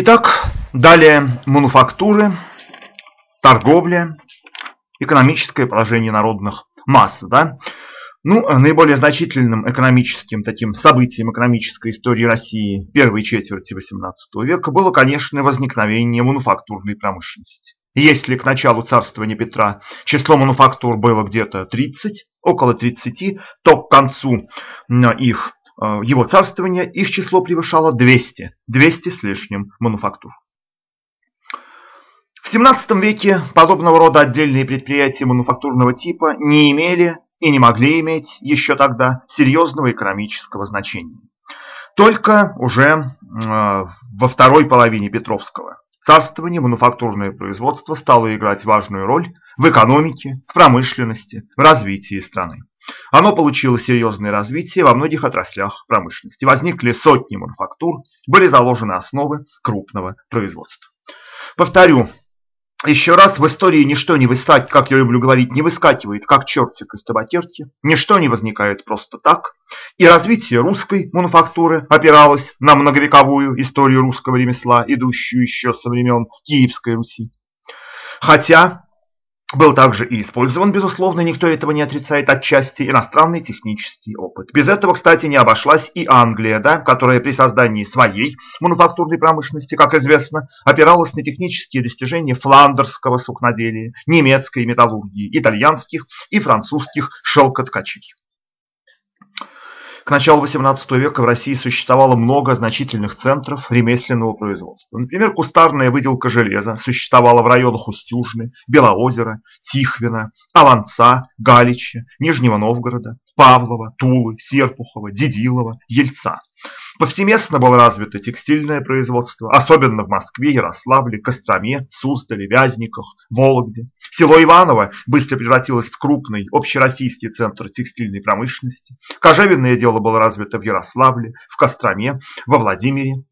Итак, далее мануфактуры, торговля, экономическое положение народных масс. Да? Ну, наиболее значительным экономическим таким событием экономической истории России первой четверти XVIII века было, конечно, возникновение мануфактурной промышленности. Если к началу царствования Петра число мануфактур было где-то 30, около 30, то к концу их, э, его царствования их число превышало 200, 200 с лишним мануфактур. В XVII веке подобного рода отдельные предприятия мануфактурного типа не имели и не могли иметь еще тогда серьезного экономического значения. Только уже э, во второй половине Петровского царствования мануфактурное производство стало играть важную роль в экономике, в промышленности, в развитии страны. Оно получило серьезное развитие во многих отраслях промышленности. Возникли сотни мануфактур, были заложены основы крупного производства. Повторю, еще раз, в истории ничто не выскакивает, как я люблю говорить, не выскакивает, как чертик из табакерки. Ничто не возникает просто так. И развитие русской мануфактуры опиралось на многовековую историю русского ремесла, идущую еще со времен Киевской Руси. Хотя был также и использован, безусловно, никто этого не отрицает, отчасти иностранный технический опыт. Без этого, кстати, не обошлась и Англия, да, которая при создании своей мануфактурной промышленности, как известно, опиралась на технические достижения фландерского сукноделия, немецкой металлургии, итальянских и французских шелкоткачей. К началу XVIII века в России существовало много значительных центров ремесленного производства. Например, кустарная выделка железа существовала в районах Устюжны, Белоозера, Тихвина, Аланца, Галича, Нижнего Новгорода, Павлова, Тулы, Серпухова, Дедилова, Ельца. Повсеместно было развито текстильное производство, особенно в Москве, Ярославле, Костроме, Суздале, Вязниках, Вологде. Село Иваново быстро превратилось в крупный общероссийский центр текстильной промышленности. Кожевенное дело было развито в Ярославле, в Костроме, во Владимире,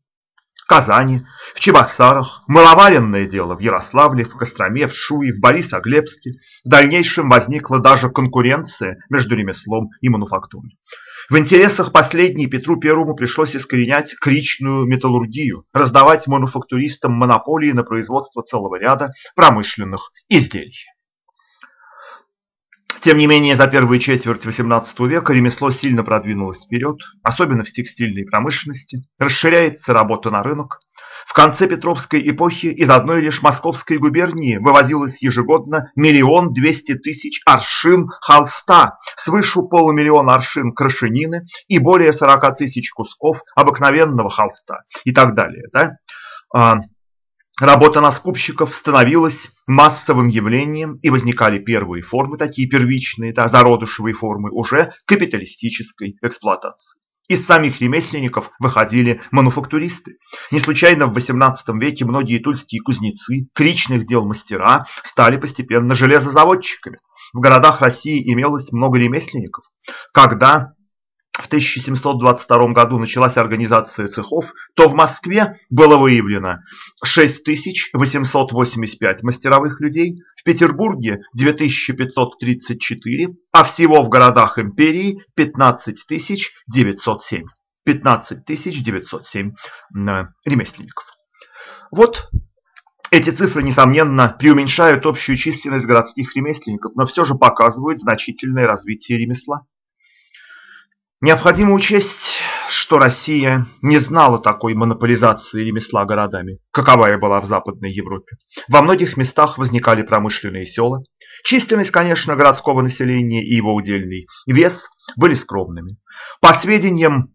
Казани, в Чебоксарах, маловаренное дело в Ярославле, в Костроме, в Шуе, в Борисоглебске. В дальнейшем возникла даже конкуренция между ремеслом и мануфактурой. В интересах последней Петру Первому пришлось искоренять кричную металлургию, раздавать мануфактуристам монополии на производство целого ряда промышленных изделий. Тем не менее, за первую четверть XVIII века ремесло сильно продвинулось вперед, особенно в текстильной промышленности, расширяется работа на рынок, в конце Петровской эпохи из одной лишь Московской губернии вывозилось ежегодно миллион двести тысяч аршин холста, свыше полумиллиона аршин крашенины и более сорока тысяч кусков обыкновенного холста и так далее. Да? Работа на скупщиков становилась массовым явлением, и возникали первые формы, такие первичные, да, зародышевые формы уже капиталистической эксплуатации. Из самих ремесленников выходили мануфактуристы. Не случайно в XVIII веке многие тульские кузнецы, кричных дел мастера стали постепенно железозаводчиками. В городах России имелось много ремесленников. Когда в 1722 году началась организация цехов, то в Москве было выявлено 6885 мастеровых людей, в Петербурге 2534, а всего в городах империи 15907. 15907 ремесленников. Вот эти цифры, несомненно, преуменьшают общую численность городских ремесленников, но все же показывают значительное развитие ремесла. Необходимо учесть, что Россия не знала такой монополизации ремесла городами, каковая была в Западной Европе. Во многих местах возникали промышленные села. Численность, конечно, городского населения и его удельный вес были скромными. По сведениям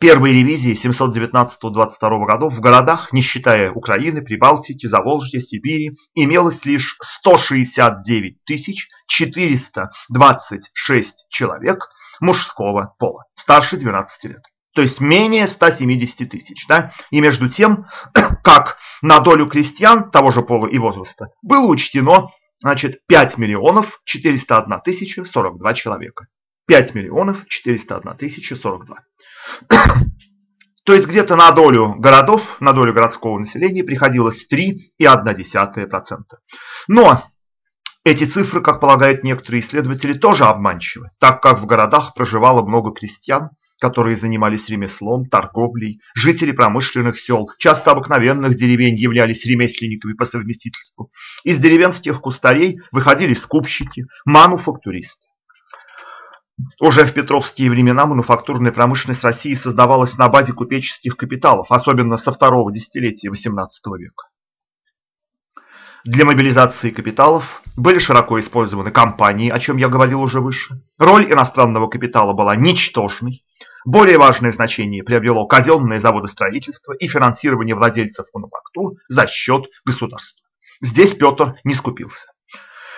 первой ревизии 719-22 годов в городах, не считая Украины, Прибалтики, Заволжья, Сибири, имелось лишь 169 426 человек, мужского пола, старше 12 лет. То есть менее 170 тысяч. Да? И между тем, как на долю крестьян того же пола и возраста было учтено значит, 5 миллионов 401 тысяча 42 человека. 5 миллионов 401 тысяча 42. То есть где-то на долю городов, на долю городского населения приходилось 3,1%. Но эти цифры, как полагают некоторые исследователи, тоже обманчивы, так как в городах проживало много крестьян, которые занимались ремеслом, торговлей. Жители промышленных сел, часто обыкновенных деревень, являлись ремесленниками по совместительству. Из деревенских кустарей выходили скупщики, мануфактуристы. Уже в петровские времена мануфактурная промышленность России создавалась на базе купеческих капиталов, особенно со второго десятилетия XVIII века. Для мобилизации капиталов были широко использованы компании, о чем я говорил уже выше. Роль иностранного капитала была ничтожной. Более важное значение приобрело казенное заводостроительство и финансирование владельцев мануфактур за счет государства. Здесь Петр не скупился.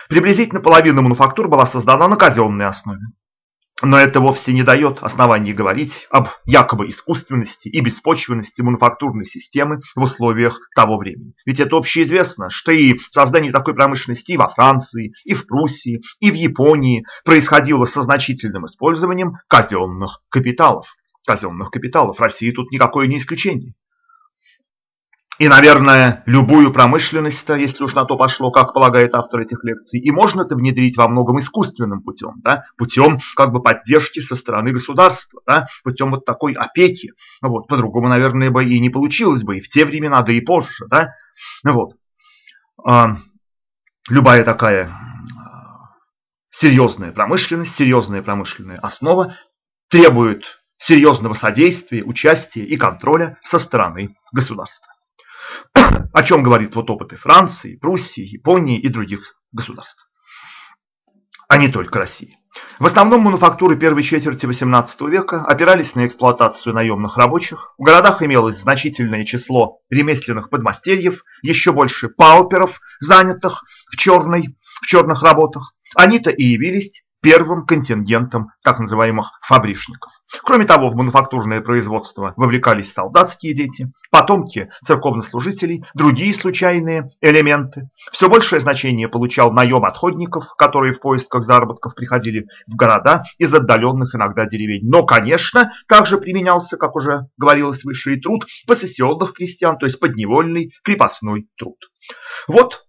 Приблизительно половина мануфактур была создана на казенной основе. Но это вовсе не дает оснований говорить об якобы искусственности и беспочвенности мануфактурной системы в условиях того времени. Ведь это общеизвестно, что и создание такой промышленности во Франции, и в Пруссии, и в Японии происходило со значительным использованием казенных капиталов. Казенных капиталов. Россия тут никакое не исключение. И, наверное, любую промышленность, если уж на то пошло, как полагает автор этих лекций, и можно это внедрить во многом искусственным путем, да, путем как бы поддержки со стороны государства, да, путем вот такой опеки. Вот, по-другому, наверное, бы и не получилось бы и в те времена, да и позже. Да. Вот. А, любая такая серьезная промышленность, серьезная промышленная основа требует серьезного содействия, участия и контроля со стороны государства. О чем говорит вот опыты Франции, Пруссии, Японии и других государств. А не только России. В основном мануфактуры первой четверти XVIII века опирались на эксплуатацию наемных рабочих. В городах имелось значительное число ремесленных подмастерьев, еще больше пауперов, занятых в, черной, в черных работах. Они-то и явились первым контингентом так называемых фабричников. Кроме того, в мануфактурное производство вовлекались солдатские дети, потомки церковнослужителей, другие случайные элементы. Все большее значение получал наем отходников, которые в поисках заработков приходили в города из отдаленных иногда деревень. Но, конечно, также применялся, как уже говорилось выше, и труд посессионных крестьян, то есть подневольный крепостной труд. Вот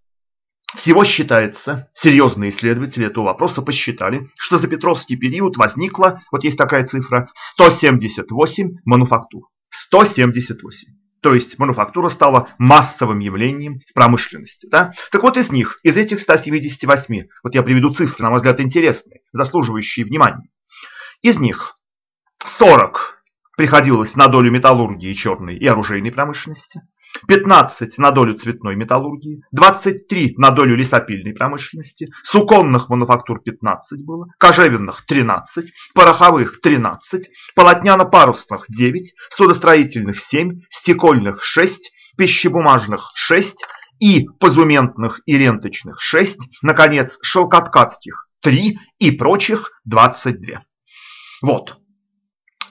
всего считается, серьезные исследователи этого вопроса посчитали, что за Петровский период возникло, вот есть такая цифра, 178 мануфактур. 178. То есть мануфактура стала массовым явлением в промышленности. Да? Так вот из них, из этих 178, вот я приведу цифры, на мой взгляд, интересные, заслуживающие внимания. Из них 40 приходилось на долю металлургии черной и оружейной промышленности, 15 на долю цветной металлургии, 23 на долю лесопильной промышленности, суконных мануфактур 15 было, кожевенных 13, пороховых 13, полотняно-парусных 9, судостроительных 7, стекольных 6, пищебумажных 6 и позументных и ленточных 6, наконец, шелкоткацких 3 и прочих 22. Вот.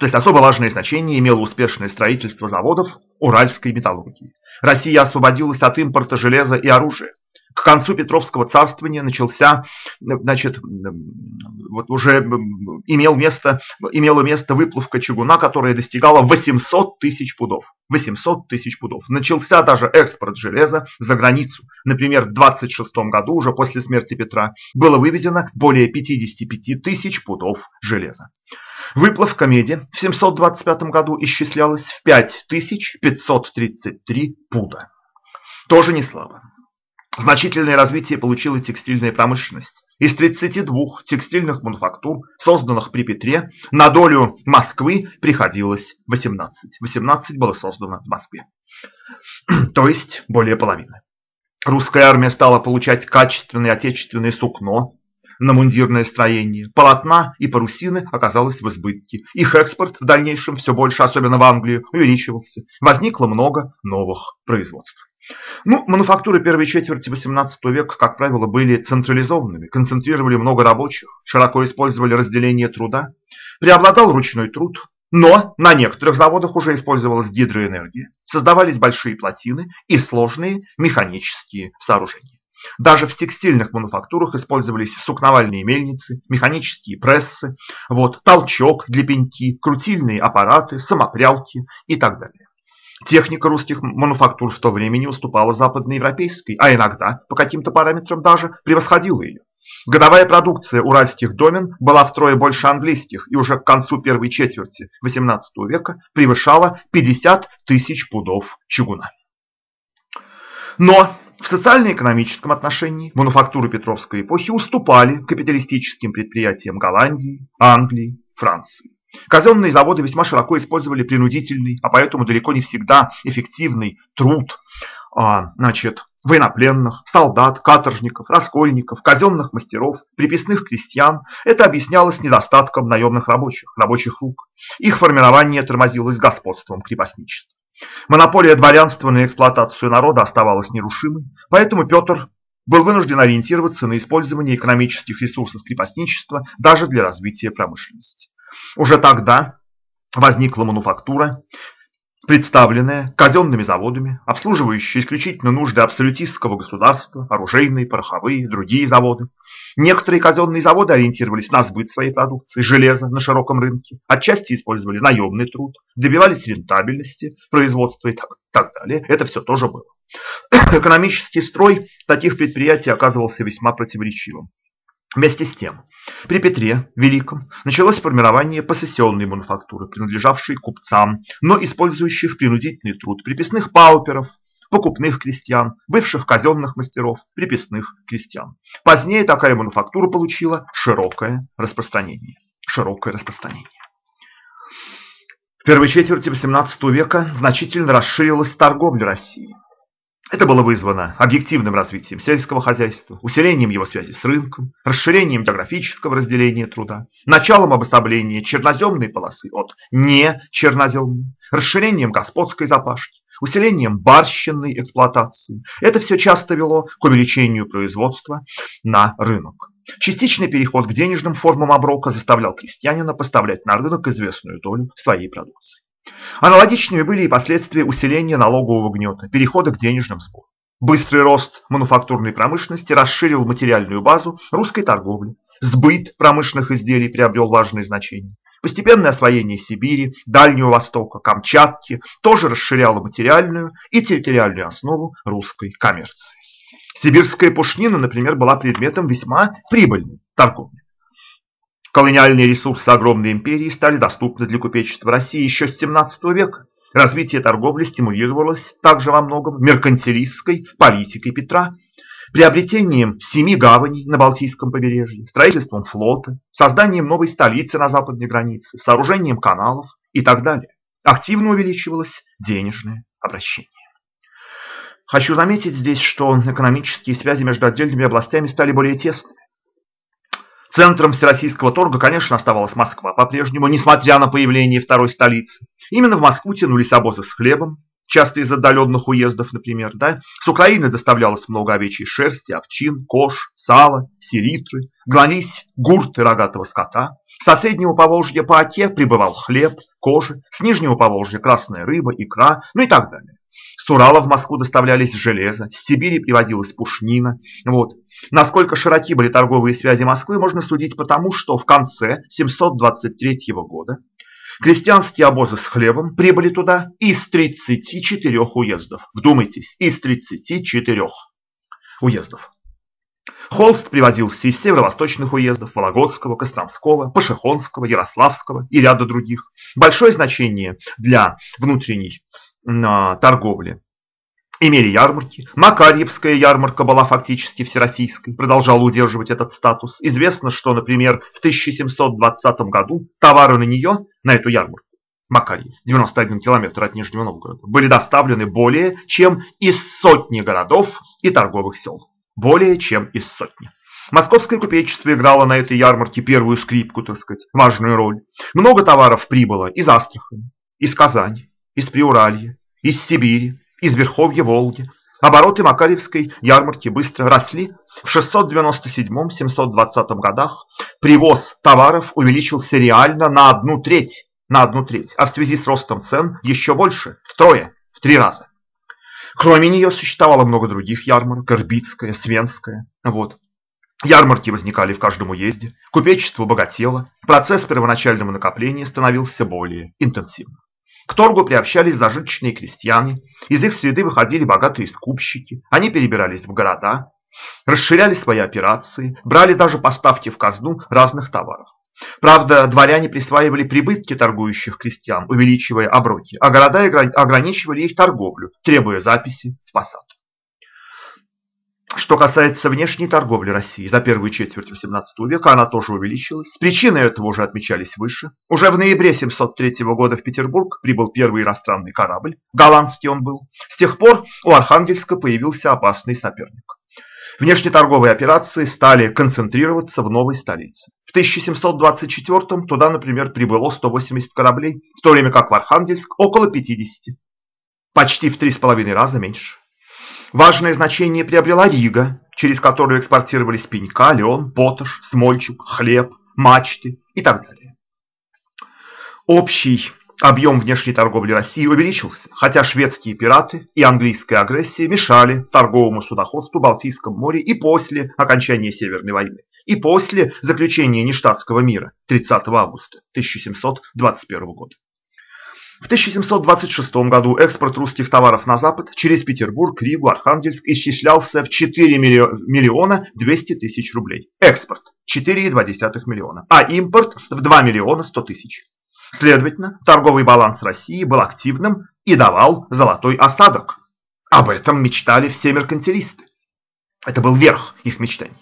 То есть особо важное значение имело успешное строительство заводов уральской металлургии. Россия освободилась от импорта железа и оружия. К концу Петровского царствования начался, значит, вот уже имел место, имела место выплавка чугуна, которая достигала 800 тысяч пудов. 800 тысяч пудов. Начался даже экспорт железа за границу. Например, в 26 году, уже после смерти Петра, было вывезено более 55 тысяч пудов железа. Выплавка меди в 725 году исчислялась в 5533 пуда. Тоже не слабо. Значительное развитие получила текстильная промышленность. Из 32 текстильных мануфактур, созданных при Петре, на долю Москвы приходилось 18. 18 было создано в Москве. То есть более половины. Русская армия стала получать качественное отечественное сукно, на мундирное строение. Полотна и парусины оказалось в избытке. Их экспорт в дальнейшем все больше, особенно в Англию, увеличивался. Возникло много новых производств. Ну, мануфактуры первой четверти XVIII века, как правило, были централизованными, концентрировали много рабочих, широко использовали разделение труда. Преобладал ручной труд, но на некоторых заводах уже использовалась гидроэнергия, создавались большие плотины и сложные механические сооружения. Даже в текстильных мануфактурах использовались сукновальные мельницы, механические прессы, вот, толчок для пеньки, крутильные аппараты, самопрялки и так далее. Техника русских мануфактур в то время не уступала западноевропейской, а иногда, по каким-то параметрам даже, превосходила ее. Годовая продукция уральских домен была втрое больше английских и уже к концу первой четверти XVIII века превышала 50 тысяч пудов чугуна. Но в социально-экономическом отношении мануфактуры Петровской эпохи уступали капиталистическим предприятиям Голландии, Англии, Франции. Казенные заводы весьма широко использовали принудительный, а поэтому далеко не всегда эффективный труд а, значит, военнопленных, солдат, каторжников, раскольников, казенных мастеров, приписных крестьян. Это объяснялось недостатком наемных рабочих, рабочих рук. Их формирование тормозилось господством крепостничества. Монополия дворянства на эксплуатацию народа оставалась нерушимой, поэтому Петр был вынужден ориентироваться на использование экономических ресурсов крепостничества даже для развития промышленности. Уже тогда возникла мануфактура, представленная казенными заводами, обслуживающие исключительно нужды абсолютистского государства, оружейные, пороховые, другие заводы. Некоторые казенные заводы ориентировались на сбыт своей продукции, железа на широком рынке, отчасти использовали наемный труд, добивались рентабельности производства и так, так далее. Это все тоже было. Экономический строй таких предприятий оказывался весьма противоречивым. Вместе с тем, при Петре Великом началось формирование посессионной мануфактуры, принадлежавшей купцам, но использующих принудительный труд приписных пауперов, покупных крестьян, бывших казенных мастеров, приписных крестьян. Позднее такая мануфактура получила широкое распространение. Широкое распространение. В первой четверти XVIII века значительно расширилась торговля России. Это было вызвано объективным развитием сельского хозяйства, усилением его связи с рынком, расширением географического разделения труда, началом обособления черноземной полосы от нечерноземной, расширением господской запашки, усилением барщинной эксплуатации. Это все часто вело к увеличению производства на рынок. Частичный переход к денежным формам оброка заставлял крестьянина поставлять на рынок известную долю своей продукции. Аналогичными были и последствия усиления налогового гнета, перехода к денежным сборам. Быстрый рост мануфактурной промышленности расширил материальную базу русской торговли. Сбыт промышленных изделий приобрел важное значение. Постепенное освоение Сибири, Дальнего Востока, Камчатки тоже расширяло материальную и территориальную основу русской коммерции. Сибирская пушнина, например, была предметом весьма прибыльной торговли. Колониальные ресурсы огромной империи стали доступны для купечества России еще с 17 века. Развитие торговли стимулировалось также во многом меркантилистской политикой Петра, приобретением семи гаваней на Балтийском побережье, строительством флота, созданием новой столицы на западной границе, сооружением каналов и так далее. Активно увеличивалось денежное обращение. Хочу заметить здесь, что экономические связи между отдельными областями стали более тесными. Центром всероссийского торга, конечно, оставалась Москва по-прежнему, несмотря на появление второй столицы. Именно в Москву тянулись обозы с хлебом, часто из отдаленных уездов, например. Да? С Украины доставлялось много овечьей шерсти, овчин, кож, сала, селитры, гнались гурты рогатого скота. С соседнего Поволжья по оке прибывал хлеб, кожи, с нижнего Поволжья красная рыба, икра, ну и так далее. С Урала в Москву доставлялись железо, с Сибири привозилась пушнина. Вот. Насколько широки были торговые связи Москвы, можно судить потому, что в конце 723 года крестьянские обозы с хлебом прибыли туда из 34 уездов. Вдумайтесь, из 34 уездов. Холст привозился из северо-восточных уездов Вологодского, Костромского, Пашихонского, Ярославского и ряда других. Большое значение для внутренней торговли имели ярмарки. Макарьевская ярмарка была фактически всероссийской, продолжала удерживать этот статус. Известно, что, например, в 1720 году товары на нее, на эту ярмарку, Макарьев, 91 километр от Нижнего Новгорода, были доставлены более чем из сотни городов и торговых сел. Более чем из сотни. Московское купечество играло на этой ярмарке первую скрипку, так сказать, важную роль. Много товаров прибыло из Астрахани, из Казани, из Приуралья, из Сибири, из Верховья Волги. Обороты Макаревской ярмарки быстро росли. В 697-720 годах привоз товаров увеличился реально на одну треть, на одну треть, а в связи с ростом цен еще больше, втрое, в три раза. Кроме нее существовало много других ярмарок, Ирбитская, Свенская. Вот. Ярмарки возникали в каждом уезде, купечество богатело, процесс первоначального накопления становился более интенсивным. К торгу приобщались зажиточные крестьяне, из их среды выходили богатые скупщики, они перебирались в города, расширяли свои операции, брали даже поставки в казну разных товаров. Правда, дворяне присваивали прибытки торгующих крестьян, увеличивая оброки, а города ограничивали их торговлю, требуя записи в посад. Что касается внешней торговли России, за первую четверть XVIII века она тоже увеличилась. Причины этого уже отмечались выше. Уже в ноябре 703 года в Петербург прибыл первый иностранный корабль, голландский он был. С тех пор у Архангельска появился опасный соперник. Внешнеторговые операции стали концентрироваться в новой столице. В 1724 туда, например, прибыло 180 кораблей, в то время как в Архангельск около 50. Почти в три с половиной раза меньше. Важное значение приобрела Рига, через которую экспортировались пенька, лен, поташ, смольчук, хлеб, мачты и так далее. Общий Объем внешней торговли России увеличился, хотя шведские пираты и английская агрессия мешали торговому судоходству в Балтийском море и после окончания Северной войны, и после заключения нештатского мира 30 августа 1721 года. В 1726 году экспорт русских товаров на Запад через Петербург, Ригу, Архангельск исчислялся в 4 миллиона 200 тысяч рублей. Экспорт 4,2 миллиона, а импорт в 2 миллиона 100 тысяч. Следовательно, торговый баланс России был активным и давал золотой осадок. Об этом мечтали все меркантилисты. Это был верх их мечтаний.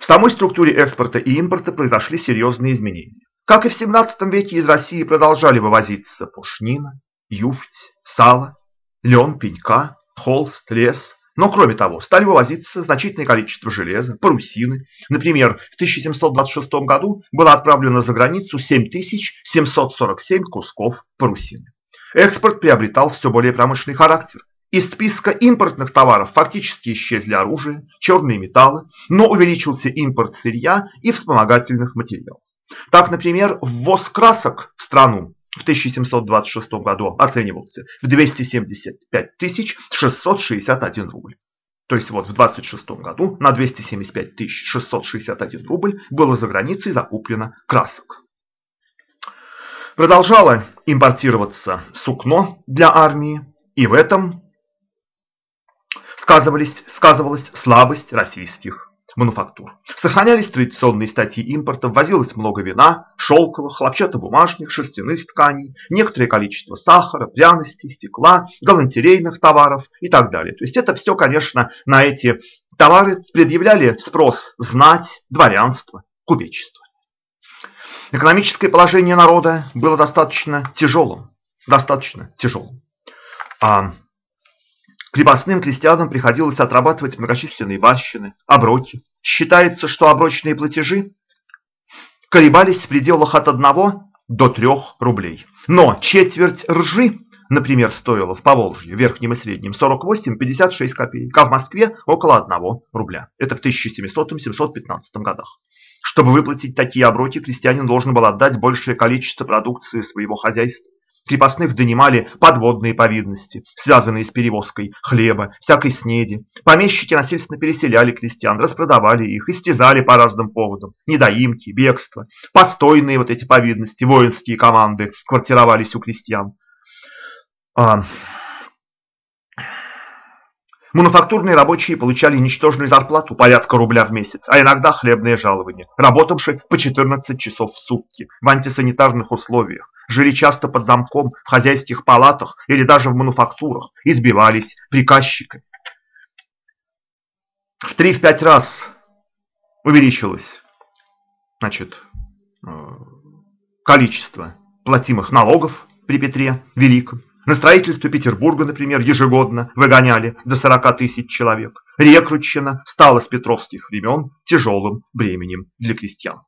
В самой структуре экспорта и импорта произошли серьезные изменения. Как и в 17 веке из России продолжали вывозиться пушнина, юфть, сало, лен, пенька, холст, лес, но кроме того, стали вывозиться значительное количество железа, парусины. Например, в 1726 году было отправлено за границу 7747 кусков парусины. Экспорт приобретал все более промышленный характер. Из списка импортных товаров фактически исчезли оружие, черные металлы, но увеличился импорт сырья и вспомогательных материалов. Так, например, ввоз красок в страну в 1726 году оценивался в 275 661 рубль. То есть вот в 26 году на 275 661 рубль было за границей закуплено красок. Продолжало импортироваться сукно для армии, и в этом сказывалась слабость российских мануфактур. Сохранялись традиционные статьи импорта, ввозилось много вина, шелковых, хлопчатобумажных, шерстяных тканей, некоторое количество сахара, пряностей, стекла, галантерейных товаров и так далее. То есть это все, конечно, на эти товары предъявляли спрос знать, дворянство, купечество. Экономическое положение народа было достаточно тяжелым. Достаточно тяжелым. Крепостным крестьянам приходилось отрабатывать многочисленные барщины, оброки. Считается, что оброчные платежи колебались в пределах от 1 до 3 рублей. Но четверть ржи, например, стоила в Поволжье, верхнем и среднем, 48-56 копеек, а в Москве около 1 рубля. Это в 1700-715 годах. Чтобы выплатить такие оброки, крестьянин должен был отдать большее количество продукции своего хозяйства. Крепостных донимали подводные повинности, связанные с перевозкой хлеба, всякой снеди. Помещики насильственно переселяли крестьян, распродавали их, истязали по разным поводам. Недоимки, бегство, постойные вот эти повинности, воинские команды квартировались у крестьян. А... Мануфактурные рабочие получали ничтожную зарплату, порядка рубля в месяц, а иногда хлебное жалование, работавшие по 14 часов в сутки в антисанитарных условиях, жили часто под замком в хозяйских палатах или даже в мануфактурах, избивались приказчиками. В 3-5 раз увеличилось значит, э, количество платимых налогов при Петре Великом. На строительство Петербурга, например, ежегодно выгоняли до 40 тысяч человек. Рекрутчина стала с петровских времен тяжелым бременем для крестьян.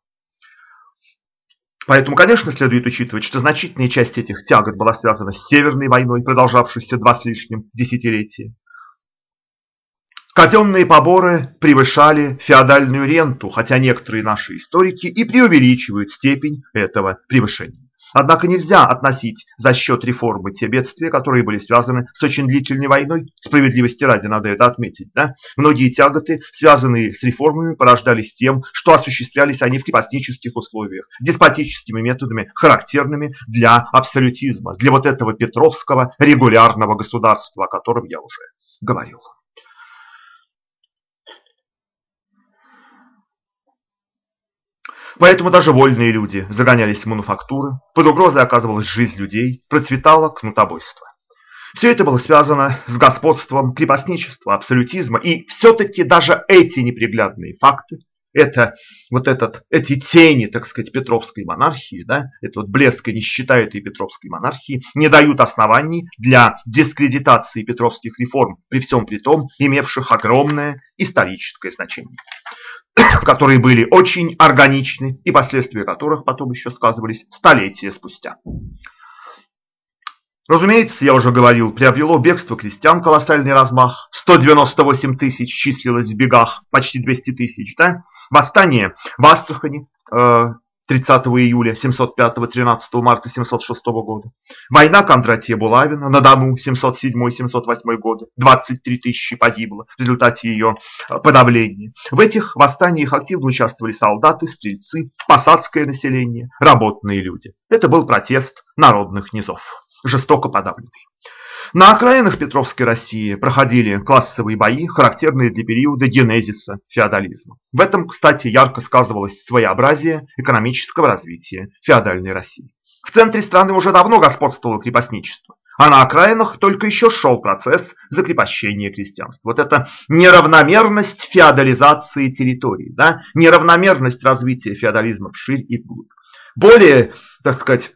Поэтому, конечно, следует учитывать, что значительная часть этих тягот была связана с Северной войной, продолжавшейся два с лишним десятилетия. Казенные поборы превышали феодальную ренту, хотя некоторые наши историки и преувеличивают степень этого превышения. Однако нельзя относить за счет реформы те бедствия, которые были связаны с очень длительной войной. Справедливости ради надо это отметить. Да? Многие тяготы, связанные с реформами, порождались тем, что осуществлялись они в крепостнических условиях, деспотическими методами, характерными для абсолютизма, для вот этого петровского регулярного государства, о котором я уже говорил. Поэтому даже вольные люди загонялись в мануфактуры, под угрозой оказывалась жизнь людей, процветало кнутобойство. Все это было связано с господством крепостничества, абсолютизма, и все-таки даже эти неприглядные факты, это вот этот, эти тени, так сказать, Петровской монархии, да, это вот блеск и нищета этой Петровской монархии, не дают оснований для дискредитации петровских реформ, при всем при том, имевших огромное историческое значение которые были очень органичны и последствия которых потом еще сказывались столетия спустя. Разумеется, я уже говорил, приобрело бегство крестьян колоссальный размах. 198 тысяч числилось в бегах, почти 200 тысяч. Да? Восстание в Астрахани э, 30 июля 705-13 марта 706 года. Война Кондратия Булавина на Дону 707-708 годы. 23 тысячи погибло в результате ее э, подавления. В этих восстаниях активно участвовали солдаты, стрельцы, посадское население, работные люди. Это был протест народных низов, жестоко подавленный. На окраинах Петровской России проходили классовые бои, характерные для периода генезиса феодализма. В этом, кстати, ярко сказывалось своеобразие экономического развития феодальной России. В центре страны уже давно господствовало крепостничество, а на окраинах только еще шел процесс закрепощения крестьянства. Вот это неравномерность феодализации территории, да? неравномерность развития феодализма вширь и вглубь. Более, так сказать,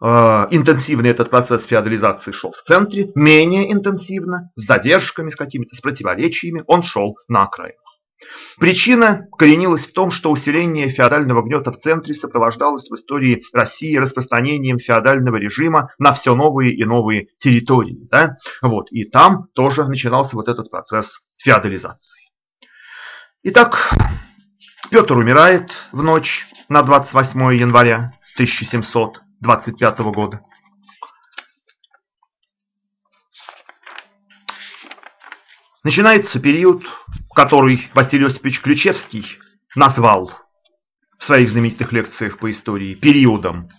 интенсивный этот процесс феодализации шел в центре, менее интенсивно, с задержками, с какими-то, с противоречиями, он шел на окраинах. Причина коренилась в том, что усиление феодального гнета в центре сопровождалось в истории России распространением феодального режима на все новые и новые территории. Да? Вот, и там тоже начинался вот этот процесс феодализации. Итак, Петр умирает в ночь на 28 января 1700 25 года. Начинается период, который Василий Осипович Ключевский назвал в своих знаменитых лекциях по истории периодом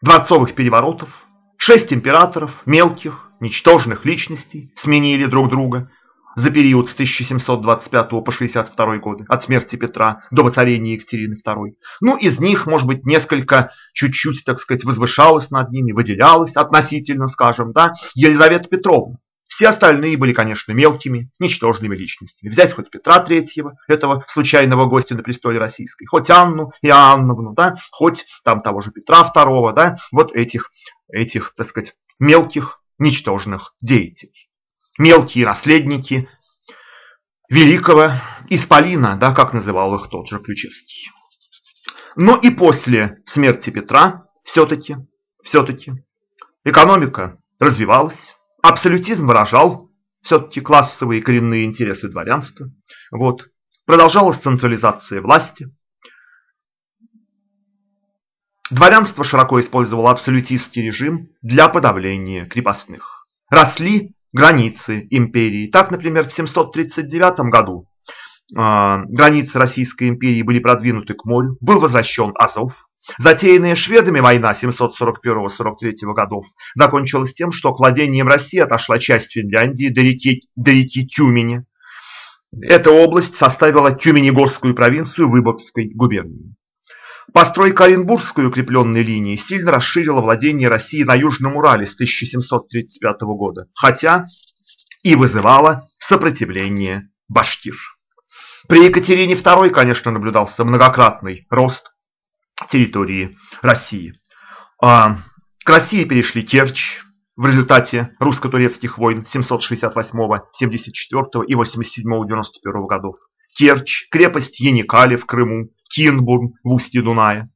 дворцовых переворотов. Шесть императоров, мелких, ничтожных личностей сменили друг друга – за период с 1725 по 62 годы, от смерти Петра до воцарения Екатерины II. Ну, из них, может быть, несколько, чуть-чуть, так сказать, возвышалось над ними, выделялось относительно, скажем, да, Елизавета Петровна. Все остальные были, конечно, мелкими, ничтожными личностями. Взять хоть Петра Третьего, этого случайного гостя на престоле российской, хоть Анну и Анновну, да, хоть там того же Петра Второго, да, вот этих, этих, так сказать, мелких, ничтожных деятелей мелкие наследники великого Исполина, да, как называл их тот же Ключевский. Но и после смерти Петра все-таки, все-таки экономика развивалась, абсолютизм выражал все-таки классовые коренные интересы дворянства. Вот. Продолжалась централизация власти. Дворянство широко использовало абсолютистский режим для подавления крепостных. Росли границы империи. Так, например, в 739 году э, границы Российской империи были продвинуты к морю, был возвращен Азов. Затеянная шведами война 741-43 годов закончилась тем, что к владениям России отошла часть Финляндии до реки, до реки Тюмени. Эта область составила Тюменегорскую провинцию Выборгской губернии. Постройка Оренбургской укрепленной линии сильно расширила владение России на Южном Урале с 1735 года, хотя и вызывала сопротивление башкир. При Екатерине II, конечно, наблюдался многократный рост территории России. А, к России перешли Керчь в результате русско-турецких войн 768, 74 и 87-91 годов. Керчь, крепость Яникали в Крыму, Кинбурн в устье Дуная.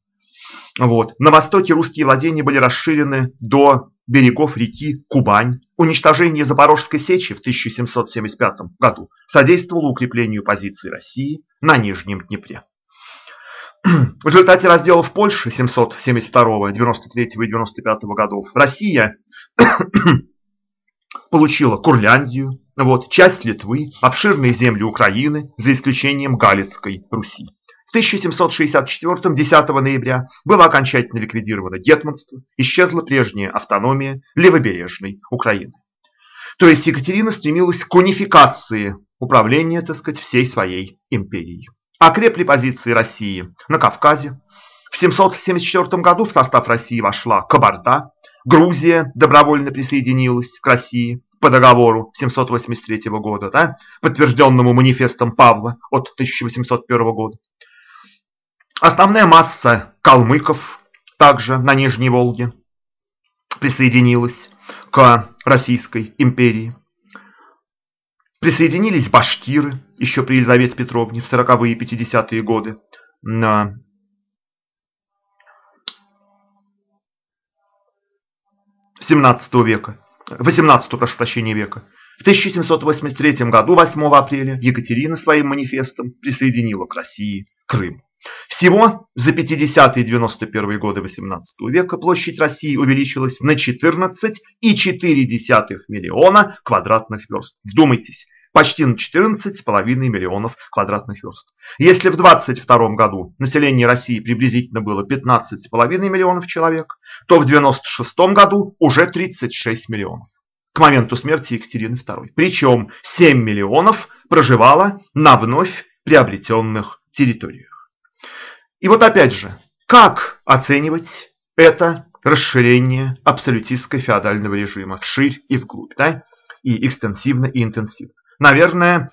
Вот. На востоке русские владения были расширены до берегов реки Кубань. Уничтожение Запорожской сечи в 1775 году содействовало укреплению позиций России на Нижнем Днепре. В результате разделов Польши 772, 93 и 95 годов Россия получила Курляндию, вот, часть Литвы, обширные земли Украины, за исключением Галицкой Руси. В 1764 10 ноября было окончательно ликвидировано гетманство, исчезла прежняя автономия левобережной Украины. То есть Екатерина стремилась к унификации управления, так сказать, всей своей империей. Окрепли позиции России на Кавказе. В 774 году в состав России вошла Кабарда. Грузия добровольно присоединилась к России по договору 783 года, да, подтвержденному манифестом Павла от 1801 года. Основная масса калмыков также на Нижней Волге присоединилась к Российской империи. Присоединились башкиры еще при Елизавете Петровне в 40-е и 50-е годы 17 века, 18 прошу прощения, века. В 1783 году, 8 апреля, Екатерина своим манифестом присоединила к России Крым. Всего за 50-е и 91 годы 18 века площадь России увеличилась на 14,4 миллиона квадратных верст. Вдумайтесь, почти на 14,5 миллионов квадратных верст. Если в 22 году население России приблизительно было 15,5 миллионов человек, то в 96 году уже 36 миллионов. К моменту смерти Екатерины II. Причем 7 миллионов проживало на вновь приобретенных территориях. И вот опять же, как оценивать это расширение абсолютистско-феодального режима вширь и вглубь, да? и экстенсивно, и интенсивно? наверное,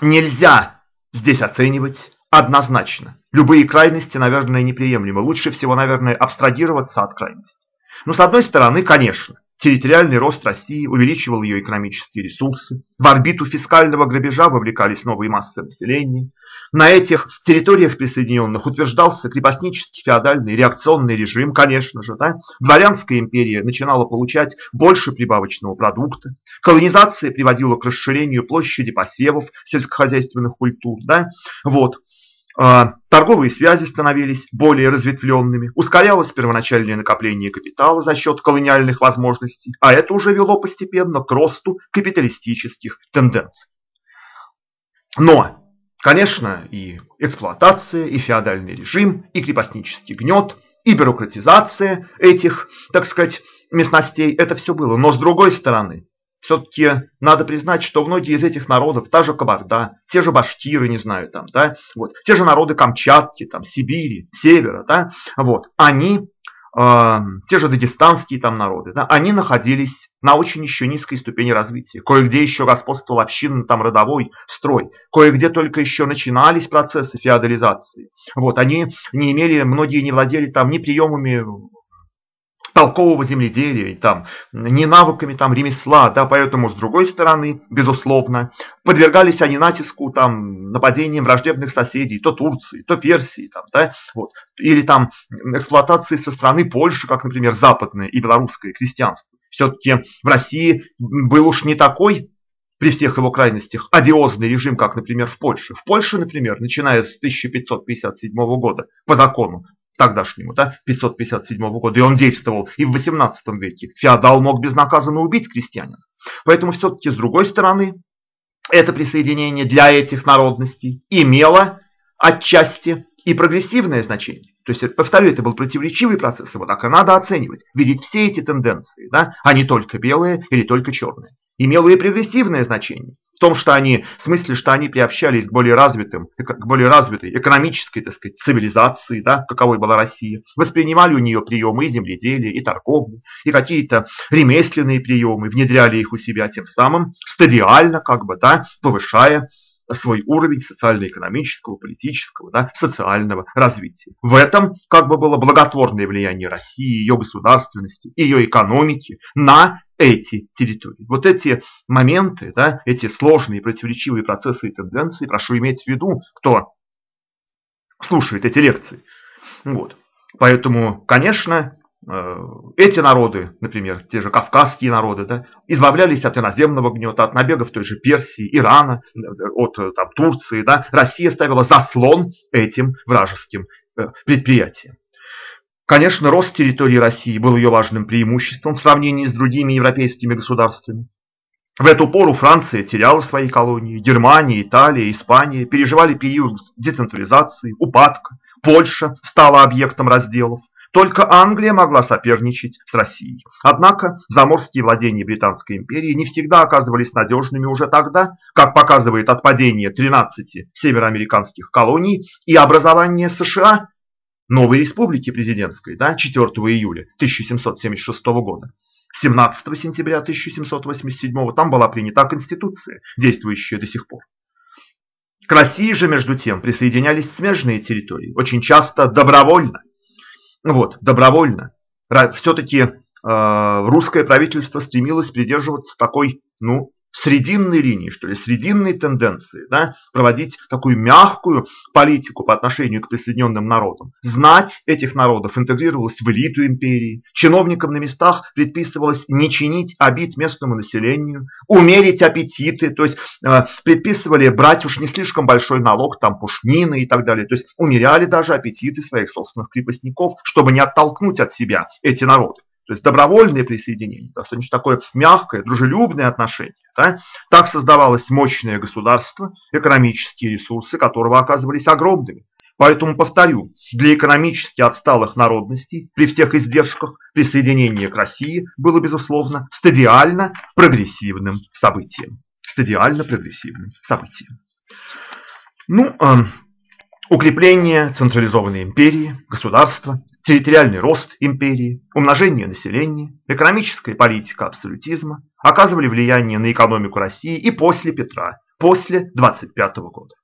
нельзя здесь оценивать однозначно. Любые крайности, наверное, неприемлемы. Лучше всего, наверное, абстрагироваться от крайности. Но с одной стороны, конечно, территориальный рост России увеличивал ее экономические ресурсы, в орбиту фискального грабежа вовлекались новые массы населения, на этих территориях присоединенных утверждался крепостнический феодальный реакционный режим, конечно же. Да? Дворянская империя начинала получать больше прибавочного продукта. Колонизация приводила к расширению площади посевов сельскохозяйственных культур. Да? Вот. А, торговые связи становились более разветвленными, ускорялось первоначальное накопление капитала за счет колониальных возможностей, а это уже вело постепенно к росту капиталистических тенденций. Но Конечно, и эксплуатация, и феодальный режим, и крепостнический гнет, и бюрократизация этих, так сказать, местностей, это все было. Но с другой стороны, все-таки надо признать, что многие из этих народов, та же Кабарда, те же башкиры, не знаю, там, да, вот, те же народы Камчатки, там, Сибири, Севера, да, вот, они э, те же дагестанские там народы, да, они находились на очень еще низкой ступени развития. Кое-где еще господствовал общинный там родовой строй, кое-где только еще начинались процессы феодализации. Вот, они не имели, многие не владели там ни приемами толкового земледелия, там, не навыками там, ремесла, да, поэтому, с другой стороны, безусловно, подвергались они натиску, там, нападениям враждебных соседей, то Турции, то Персии, там, да, вот, или там эксплуатации со стороны Польши, как, например, западное и белорусское крестьянство. Все-таки в России был уж не такой при всех его крайностях одиозный режим, как, например, в Польше. В Польше, например, начиная с 1557 года по закону тогдашнему, да, 557 года, и он действовал и в 18 веке. Феодал мог безнаказанно убить крестьянина. Поэтому все-таки, с другой стороны, это присоединение для этих народностей имело отчасти и прогрессивное значение. То есть, повторю, это был противоречивый процесс, его так и надо оценивать, видеть все эти тенденции, да, а не только белые или только черные. Имело и прогрессивное значение в том, что они, в смысле, что они приобщались к более развитым, к более развитой экономической, так сказать, цивилизации, да, каковой была Россия, воспринимали у нее приемы и земледелия, и торговли, и какие-то ремесленные приемы, внедряли их у себя тем самым стадиально, как бы, да, повышая свой уровень социально-экономического, политического, да, социального развития. В этом как бы было благотворное влияние России, ее государственности, ее экономики на эти территории. Вот эти моменты, да, эти сложные противоречивые процессы и тенденции, прошу иметь в виду, кто слушает эти лекции. Вот. Поэтому, конечно, эти народы, например, те же кавказские народы, да, избавлялись от иноземного гнета, от набегов той же Персии, Ирана, э, от э, там, Турции. Да. Россия ставила заслон этим вражеским предприятиям. Конечно, рост территории России был ее важным преимуществом в сравнении с другими европейскими государствами. В эту пору Франция теряла свои колонии, Германия, Италия, Испания переживали период децентрализации, упадка, Польша стала объектом разделов. Только Англия могла соперничать с Россией. Однако заморские владения Британской империи не всегда оказывались надежными уже тогда, как показывает отпадение 13 североамериканских колоний и образование США новой республики президентской да, 4 июля 1776 года. 17 сентября 1787 там была принята Конституция, действующая до сих пор. К России же, между тем, присоединялись смежные территории, очень часто добровольно. Вот, добровольно. Все-таки э, русское правительство стремилось придерживаться такой, ну, срединной линии, что ли, срединной тенденции, да, проводить такую мягкую политику по отношению к присоединенным народам. Знать этих народов интегрировалась в элиту империи, чиновникам на местах предписывалось не чинить обид местному населению, умерить аппетиты, то есть э, предписывали брать уж не слишком большой налог, там пушнины и так далее, то есть умеряли даже аппетиты своих собственных крепостников, чтобы не оттолкнуть от себя эти народы. То есть добровольное присоединение, достаточно такое мягкое, дружелюбное отношение. Да? Так создавалось мощное государство, экономические ресурсы которого оказывались огромными. Поэтому, повторю, для экономически отсталых народностей при всех издержках присоединение к России было, безусловно, стадиально прогрессивным событием. Стадиально прогрессивным событием. Ну, эм, Укрепление централизованной империи, государства, территориальный рост империи, умножение населения, экономическая политика абсолютизма оказывали влияние на экономику России и после Петра, после 25 года.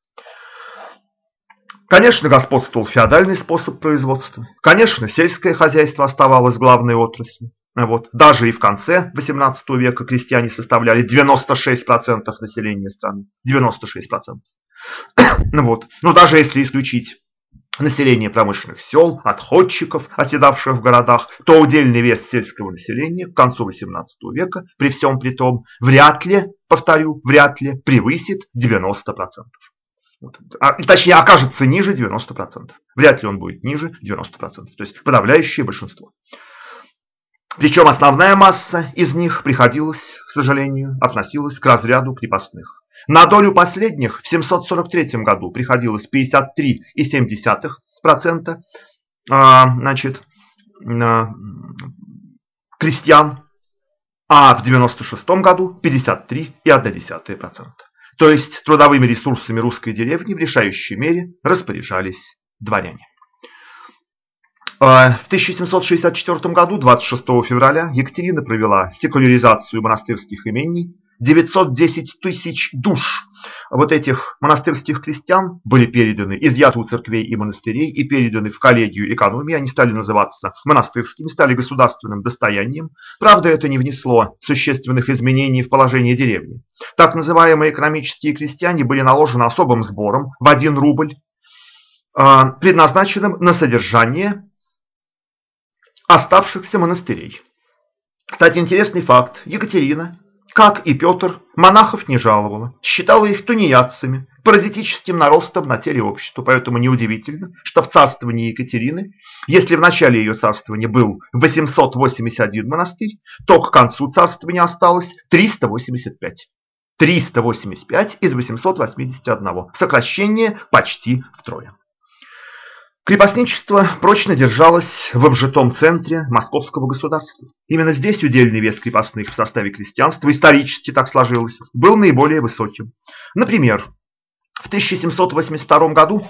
Конечно, господствовал феодальный способ производства. Конечно, сельское хозяйство оставалось главной отраслью. Вот. Даже и в конце 18 века крестьяне составляли 96% населения страны. 96%. Ну вот. Но даже если исключить население промышленных сел, отходчиков, оседавших в городах, то удельный вес сельского населения к концу XVIII века, при всем при том, вряд ли, повторю, вряд ли превысит 90%. Вот. А, точнее, окажется ниже 90%. Вряд ли он будет ниже 90%. То есть подавляющее большинство. Причем основная масса из них приходилась, к сожалению, относилась к разряду крепостных. На долю последних в 743 году приходилось 53,7% а, значит, крестьян, а в 96 году 53,1%. То есть трудовыми ресурсами русской деревни в решающей мере распоряжались дворяне. А, в 1764 году, 26 февраля, Екатерина провела секуляризацию монастырских имений 910 тысяч душ вот этих монастырских крестьян были переданы, изъяты у церквей и монастырей и переданы в коллегию экономии. Они стали называться монастырскими, стали государственным достоянием. Правда, это не внесло существенных изменений в положение деревни. Так называемые экономические крестьяне были наложены особым сбором в 1 рубль, а, предназначенным на содержание оставшихся монастырей. Кстати, интересный факт. Екатерина как и Петр, монахов не жаловала, считала их тунеядцами, паразитическим наростом на теле общества, поэтому неудивительно, что в царствовании Екатерины, если в начале ее царствования был 881 монастырь, то к концу царствования осталось 385. 385 из 881, сокращение почти втрое. Крепостничество прочно держалось в обжитом центре московского государства. Именно здесь удельный вес крепостных в составе крестьянства, исторически так сложилось, был наиболее высоким. Например, в 1782 году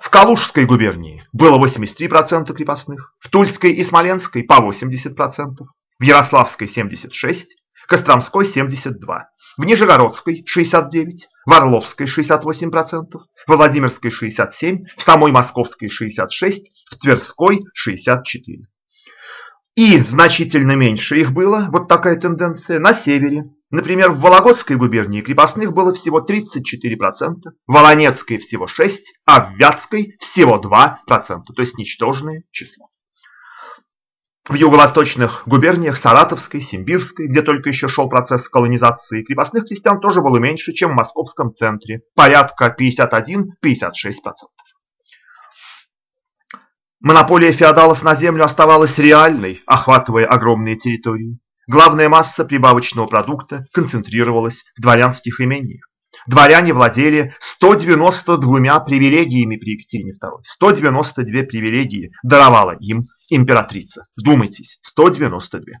в Калужской губернии было 83% крепостных, в Тульской и Смоленской по 80%, в Ярославской 76%, Костромской 72%. В Нижегородской 69, в Орловской 68%, в Владимирской 67%, в самой Московской 66%, в Тверской 64%. И значительно меньше их было, вот такая тенденция, на севере. Например, в Вологодской губернии крепостных было всего 34%, в Волонецкой всего 6%, а в Вятской всего 2%, то есть ничтожное число. В юго-восточных губерниях Саратовской, Симбирской, где только еще шел процесс колонизации, крепостных крестьян тоже было меньше, чем в московском центре, порядка 51-56%. Монополия феодалов на землю оставалась реальной, охватывая огромные территории. Главная масса прибавочного продукта концентрировалась в дворянских имениях. Дворяне владели 192 привилегиями при Екатерине II. 192 привилегии даровала им императрица. Вдумайтесь, 192.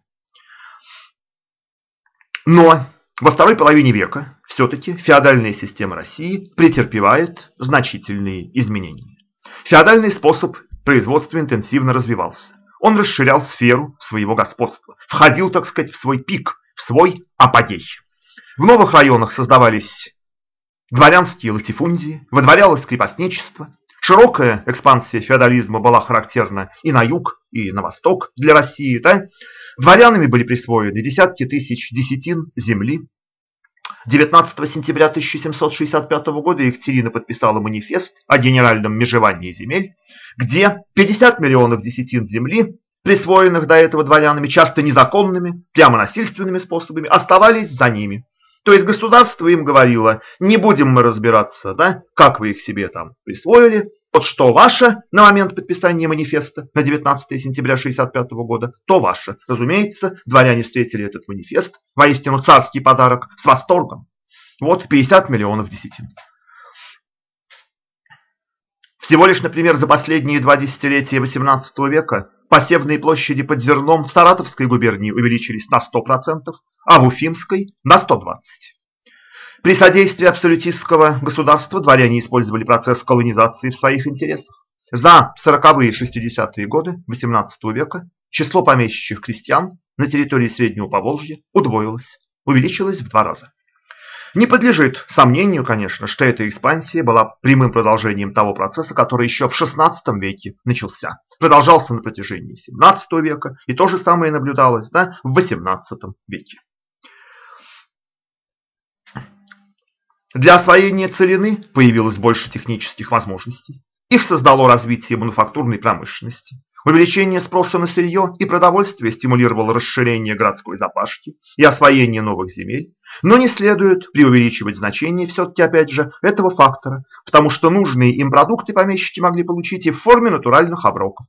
Но во второй половине века все-таки феодальная система России претерпевает значительные изменения. Феодальный способ производства интенсивно развивался. Он расширял сферу своего господства, входил, так сказать, в свой пик, в свой апогей. В новых районах создавались дворянские латифундии, выдворялось крепостничество. Широкая экспансия феодализма была характерна и на юг, и на восток для России. Да? Дворянами были присвоены десятки тысяч десятин земли. 19 сентября 1765 года Екатерина подписала манифест о генеральном межевании земель, где 50 миллионов десятин земли, присвоенных до этого дворянами, часто незаконными, прямо насильственными способами, оставались за ними. То есть государство им говорило, не будем мы разбираться, да, как вы их себе там присвоили, вот что ваше на момент подписания манифеста на 19 сентября 1965 года, то ваше. Разумеется, дворяне встретили этот манифест, воистину царский подарок, с восторгом. Вот 50 миллионов десятин. Всего лишь, например, за последние два десятилетия XVIII века посевные площади под зерном в Саратовской губернии увеличились на 100%, а в Уфимской на 120%. При содействии абсолютистского государства дворяне использовали процесс колонизации в своих интересах. За 40-е и 60-е годы XVIII века число помещичьих крестьян на территории Среднего Поволжья удвоилось, увеличилось в два раза. Не подлежит сомнению, конечно, что эта экспансия была прямым продолжением того процесса, который еще в XVI веке начался. Продолжался на протяжении XVII века, и то же самое наблюдалось да, в XVIII веке. Для освоения целины появилось больше технических возможностей. Их создало развитие мануфактурной промышленности. Увеличение спроса на сырье и продовольствие стимулировало расширение городской запашки и освоение новых земель, но не следует преувеличивать значение все-таки, опять же, этого фактора, потому что нужные им продукты помещики могли получить и в форме натуральных оброков.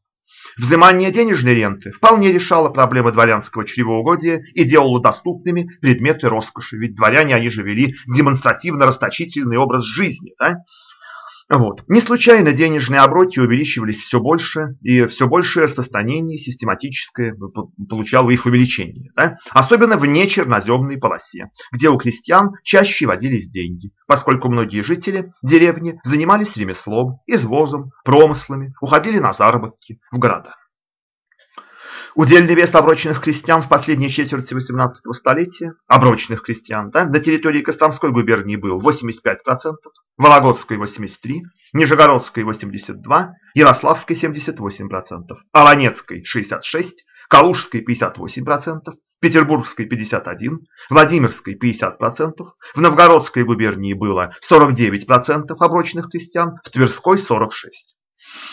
Взимание денежной ренты вполне решало проблемы дворянского чревоугодия и делало доступными предметы роскоши, ведь дворяне они же вели демонстративно расточительный образ жизни. Да? Вот. Не случайно денежные оброки увеличивались все больше, и все большее распространение систематическое получало их увеличение. Да? Особенно в нечерноземной полосе, где у крестьян чаще водились деньги, поскольку многие жители деревни занимались ремеслом, извозом, промыслами, уходили на заработки в города. Удельный вес оброченных крестьян в последней четверти 18 столетия, оброченных крестьян, да, на территории Костромской губернии был 85%, Вологодской 83%, Нижегородской 82%, Ярославской 78%, Аланецкой 66%, Калужской 58%, Петербургской 51%, Владимирской 50%, в Новгородской губернии было 49% оброченных крестьян, в Тверской 46%.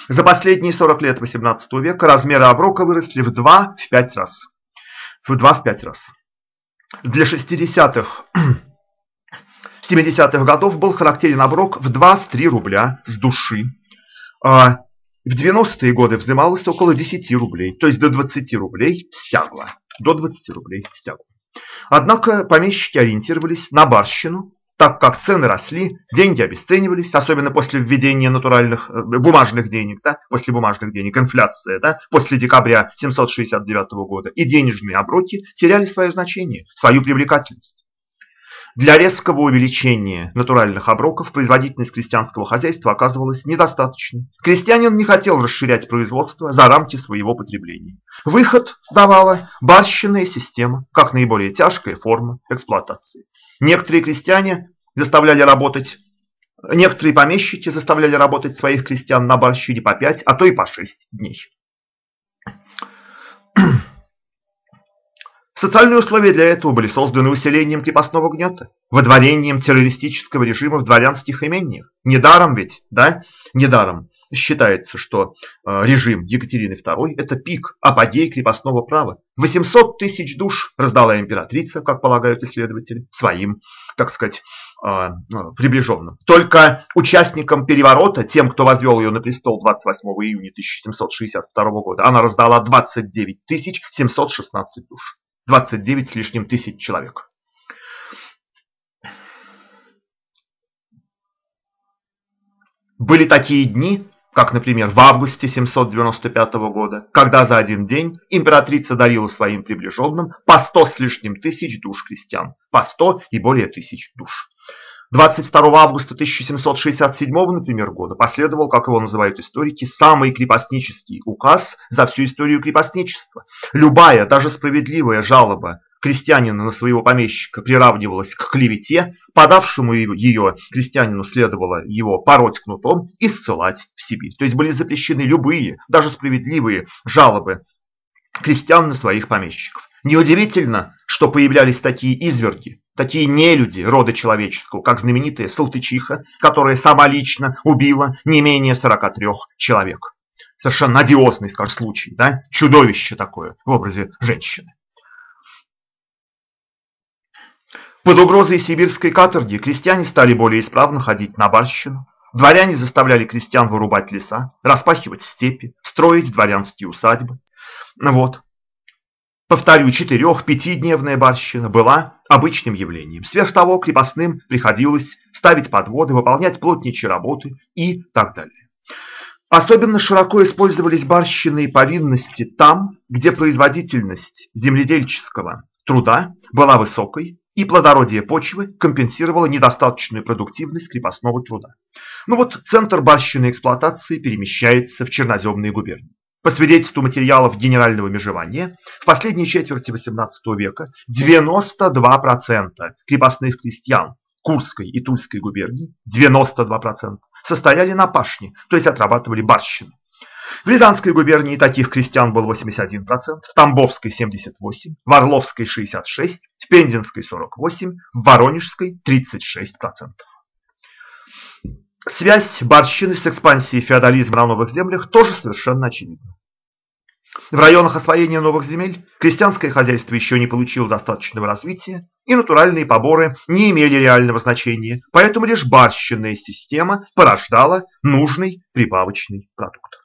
За последние 40 лет XVIII века размеры оброка выросли в 2-5 раз. В 2-5 раз. Для 60-х 70-х годов был характерен оброк в 2-3 рубля с души. А в 90-е годы взималось около 10 рублей, то есть до 20 рублей стягла. До 20 рублей стягла. Однако помещики ориентировались на барщину, так как цены росли, деньги обесценивались, особенно после введения натуральных э, бумажных денег, да, после бумажных денег, инфляция, да, после декабря 769 года, и денежные оброки теряли свое значение, свою привлекательность. Для резкого увеличения натуральных оброков производительность крестьянского хозяйства оказывалась недостаточной. Крестьянин не хотел расширять производство за рамки своего потребления. Выход давала барщинная система, как наиболее тяжкая форма эксплуатации. Некоторые крестьяне заставляли работать, некоторые помещики заставляли работать своих крестьян на барщине по 5, а то и по 6 дней. Социальные условия для этого были созданы усилением крепостного гнета, водворением террористического режима в дворянских имениях. Недаром ведь, да, недаром считается, что э, режим Екатерины II – это пик, апогей крепостного права. 800 тысяч душ раздала императрица, как полагают исследователи, своим, так сказать, э, ну, приближенным. Только участникам переворота, тем, кто возвел ее на престол 28 июня 1762 года, она раздала 29 716 душ. 29 с лишним тысяч человек. Были такие дни, как, например, в августе 795 года, когда за один день императрица дарила своим приближенным по сто с лишним тысяч душ крестьян, по сто и более тысяч душ. 22 августа 1767, например, года последовал, как его называют историки, самый крепостнический указ за всю историю крепостничества. Любая, даже справедливая жалоба крестьянина на своего помещика приравнивалась к клевете, подавшему ее крестьянину следовало его пороть кнутом и ссылать в Сибирь. То есть были запрещены любые, даже справедливые жалобы крестьян на своих помещиков. Неудивительно, что появлялись такие изверги, такие нелюди рода человеческого, как знаменитая Салтычиха, которая сама лично убила не менее 43 человек. Совершенно одиозный, скажем, случай, да? чудовище такое в образе женщины. Под угрозой сибирской каторги крестьяне стали более исправно ходить на барщину. Дворяне заставляли крестьян вырубать леса, распахивать степи, строить дворянские усадьбы. Вот. Повторю, четырех-пятидневная барщина была обычным явлением. Сверх того, крепостным приходилось ставить подводы, выполнять плотничьи работы и так далее. Особенно широко использовались барщины и повинности там, где производительность земледельческого труда была высокой и плодородие почвы компенсировало недостаточную продуктивность крепостного труда. Ну вот центр барщины эксплуатации перемещается в черноземные губернии. По свидетельству материалов генерального межевания, в последней четверти XVIII века 92% крепостных крестьян Курской и Тульской губернии, 92%, состояли на пашне, то есть отрабатывали барщину. В Рязанской губернии таких крестьян был 81%, в Тамбовской 78%, в Орловской 66%, в Пензенской 48%, в Воронежской 36%. Связь барщины с экспансией феодализма на новых землях тоже совершенно очевидна. В районах освоения новых земель крестьянское хозяйство еще не получило достаточного развития, и натуральные поборы не имели реального значения, поэтому лишь барщинная система порождала нужный прибавочный продукт.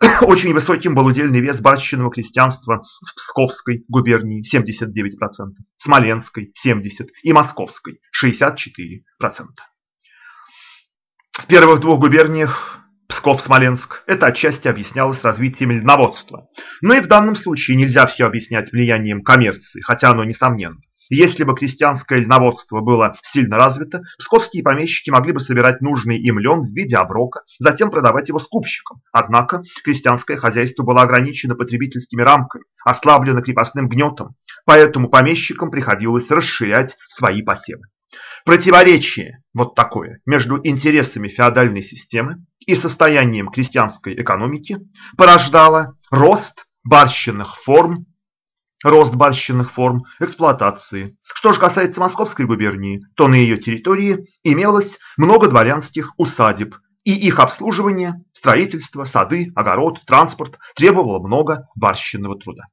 Очень высоким был удельный вес барщинного крестьянства в Псковской губернии 79%, Смоленской 70% и Московской 64%. В первых двух губерниях Псков-Смоленск это отчасти объяснялось развитием льноводства. Но и в данном случае нельзя все объяснять влиянием коммерции, хотя оно несомненно. Если бы крестьянское льноводство было сильно развито, псковские помещики могли бы собирать нужный им лен в виде оброка, затем продавать его скупщикам. Однако крестьянское хозяйство было ограничено потребительскими рамками, ослаблено крепостным гнетом, поэтому помещикам приходилось расширять свои посевы. Противоречие вот такое между интересами феодальной системы и состоянием крестьянской экономики порождало рост барщинных форм, рост барщинных форм эксплуатации. Что же касается Московской губернии, то на ее территории имелось много дворянских усадеб, и их обслуживание, строительство, сады, огород, транспорт требовало много барщинного труда.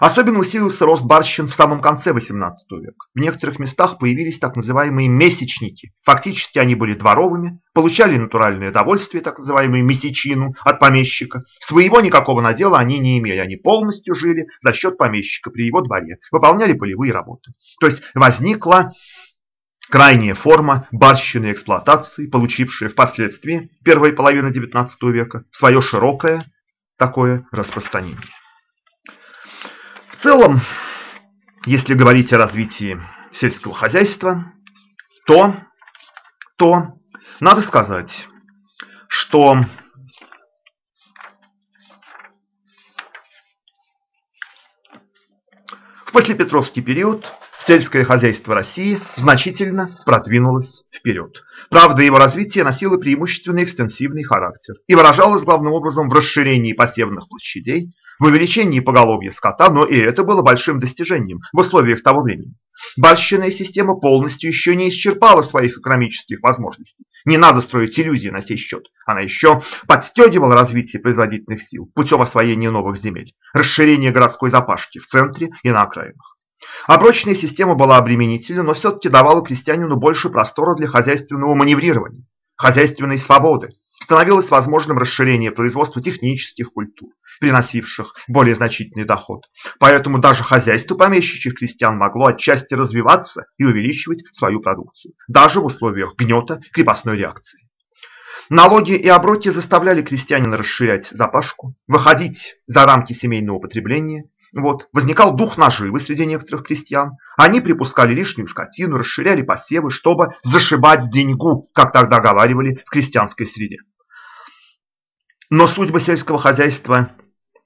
Особенно усилился рост барщин в самом конце XVIII века. В некоторых местах появились так называемые месячники. Фактически они были дворовыми, получали натуральное довольствие, так называемую месячину, от помещика. Своего никакого надела они не имели, они полностью жили за счет помещика при его дворе, выполняли полевые работы. То есть возникла крайняя форма барщины эксплуатации, получившая впоследствии первой половины XIX века свое широкое такое распространение целом, если говорить о развитии сельского хозяйства, то, то надо сказать, что в послепетровский период сельское хозяйство России значительно продвинулось вперед. Правда, его развитие носило преимущественно экстенсивный характер и выражалось главным образом в расширении посевных площадей, в увеличении поголовья скота, но и это было большим достижением в условиях того времени. Барщинная система полностью еще не исчерпала своих экономических возможностей. Не надо строить иллюзии на сей счет. Она еще подстегивала развитие производительных сил путем освоения новых земель, расширения городской запашки в центре и на окраинах. Оброчная система была обременительна, но все-таки давала крестьянину больше простора для хозяйственного маневрирования, хозяйственной свободы. Становилось возможным расширение производства технических культур, приносивших более значительный доход. Поэтому даже хозяйство помещичьих крестьян могло отчасти развиваться и увеличивать свою продукцию, даже в условиях гнета крепостной реакции. Налоги и оброки заставляли крестьянина расширять запашку, выходить за рамки семейного потребления. Вот. Возникал дух наживы среди некоторых крестьян. Они припускали лишнюю скотину, расширяли посевы, чтобы зашибать деньгу, как тогда говаривали в крестьянской среде. Но судьба сельского хозяйства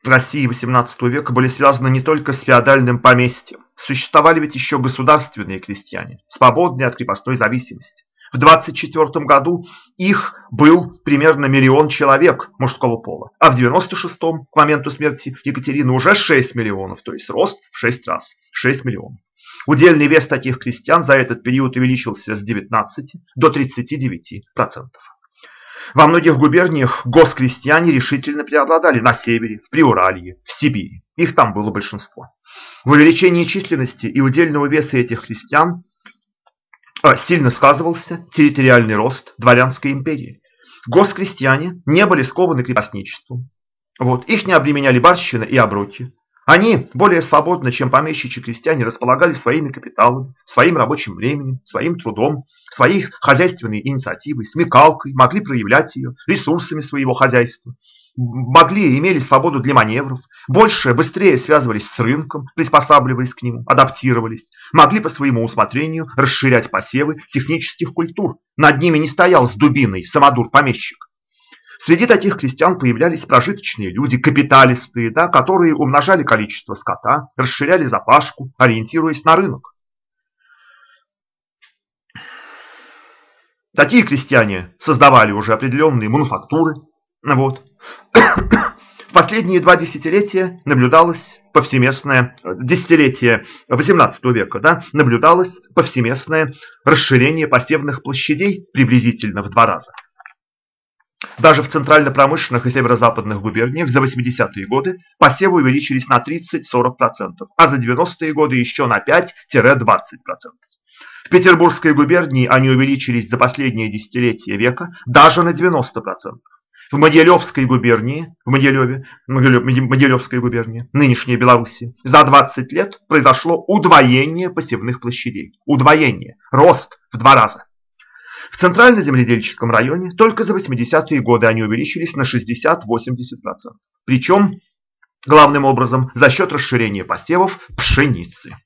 России XVIII века были связаны не только с феодальным поместьем. Существовали ведь еще государственные крестьяне, свободные от крепостной зависимости. В 24 году их был примерно миллион человек мужского пола, а в 96-м, к моменту смерти Екатерины, уже 6 миллионов, то есть рост в 6 раз, 6 миллионов. Удельный вес таких крестьян за этот период увеличился с 19 до 39%. Во многих губерниях госкрестьяне решительно преобладали на севере, в Приуралье, в Сибири. Их там было большинство. В увеличении численности и удельного веса этих крестьян а, сильно сказывался территориальный рост дворянской империи. Госкрестьяне не были скованы крепостничеством. Вот. Их не обременяли барщина и оброки. Они более свободно, чем помещичьи крестьяне, располагали своими капиталами, своим рабочим временем, своим трудом, своей хозяйственной инициативой, смекалкой, могли проявлять ее, ресурсами своего хозяйства могли, имели свободу для маневров, больше, быстрее связывались с рынком, приспосабливались к нему, адаптировались, могли по своему усмотрению расширять посевы технических культур. Над ними не стоял с дубиной самодур-помещик. Среди таких крестьян появлялись прожиточные люди, капиталисты, да, которые умножали количество скота, расширяли запашку, ориентируясь на рынок. Такие крестьяне создавали уже определенные мануфактуры, вот. В последние два десятилетия наблюдалось повсеместное, десятилетие XVIII века, да, наблюдалось повсеместное расширение посевных площадей приблизительно в два раза. Даже в центрально-промышленных и северо-западных губерниях за 80-е годы посевы увеличились на 30-40%, а за 90-е годы еще на 5-20%. В Петербургской губернии они увеличились за последние десятилетия века даже на 90%. В Могилевской губернии, в Могилеве, Могилевской губернии, нынешней Белоруссии, за 20 лет произошло удвоение посевных площадей. Удвоение. Рост в два раза. В центрально-земледельческом районе только за 80-е годы они увеличились на 60-80%. Причем, главным образом, за счет расширения посевов пшеницы.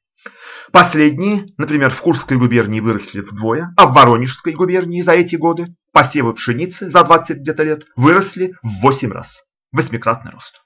Последние, например, в Курской губернии выросли вдвое, а в Воронежской губернии за эти годы посевы пшеницы за 20 где-то лет выросли в 8 раз. Восьмикратный рост.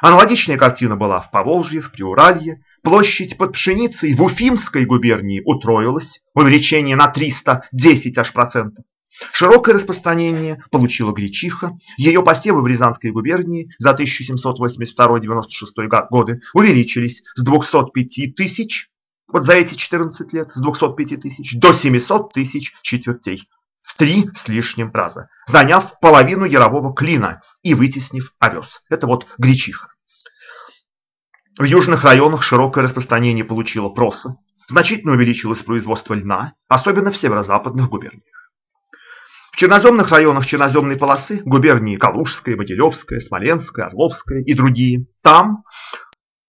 Аналогичная картина была в Поволжье, в Приуралье. Площадь под пшеницей в Уфимской губернии утроилась, увеличение на 310 аж процентов. Широкое распространение получила гречиха. Ее посевы в Рязанской губернии за 1782-96 годы увеличились с 205 тысяч вот за эти 14 лет с 205 тысяч до 700 тысяч четвертей. В три с лишним раза, заняв половину ярового клина и вытеснив овес. Это вот гречиха. В южных районах широкое распространение получила проса. Значительно увеличилось производство льна, особенно в северо-западных губерниях. В черноземных районах черноземной полосы, губернии Калужская, Могилевская, Смоленская, Орловская и другие, там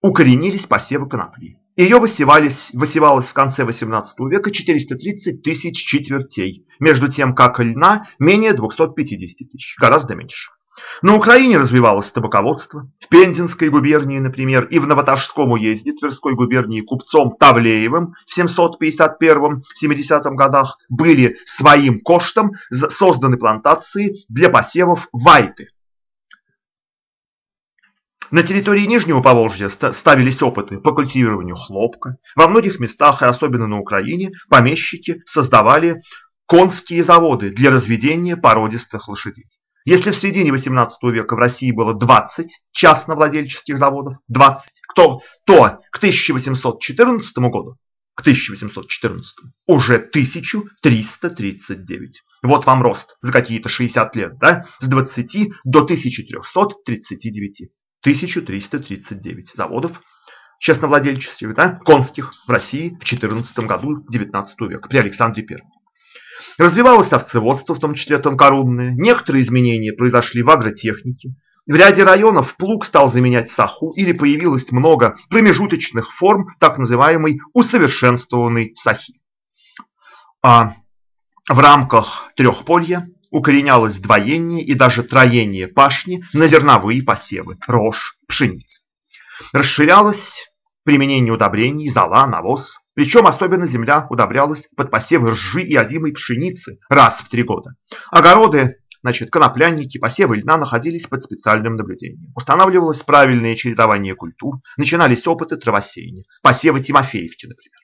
укоренились посевы конопли. Ее высевались, высевалось в конце XVIII века 430 тысяч четвертей, между тем как льна менее 250 тысяч, гораздо меньше. На Украине развивалось табаководство. В Пензенской губернии, например, и в Новотажском уезде Тверской губернии купцом Тавлеевым в 751-70 годах были своим коштом созданы плантации для посевов вайты. На территории Нижнего Поволжья ставились опыты по культивированию хлопка. Во многих местах, и особенно на Украине, помещики создавали конские заводы для разведения породистых лошадей. Если в середине 18 века в России было 20 частновладельческих заводов, 20, кто, то к 1814 году, к 1814 уже 1339. Вот вам рост за какие-то 60 лет, да, с 20 до 1339. 1339 заводов частновладельческих, да, конских в России в 14 году 19 века при Александре I. Развивалось овцеводство, в том числе тонкорунное. Некоторые изменения произошли в агротехнике. В ряде районов плуг стал заменять саху или появилось много промежуточных форм так называемой усовершенствованной сахи. А в рамках трехполья укоренялось двоение и даже троение пашни на зерновые посевы, рожь, пшеницы. Расширялось применение удобрений, зола, навоз. Причем особенно земля удобрялась под посевы ржи и озимой пшеницы раз в три года. Огороды Значит, коноплянники, посевы льна находились под специальным наблюдением. Устанавливалось правильное чередование культур, начинались опыты травосеяния, посевы Тимофеевки, например.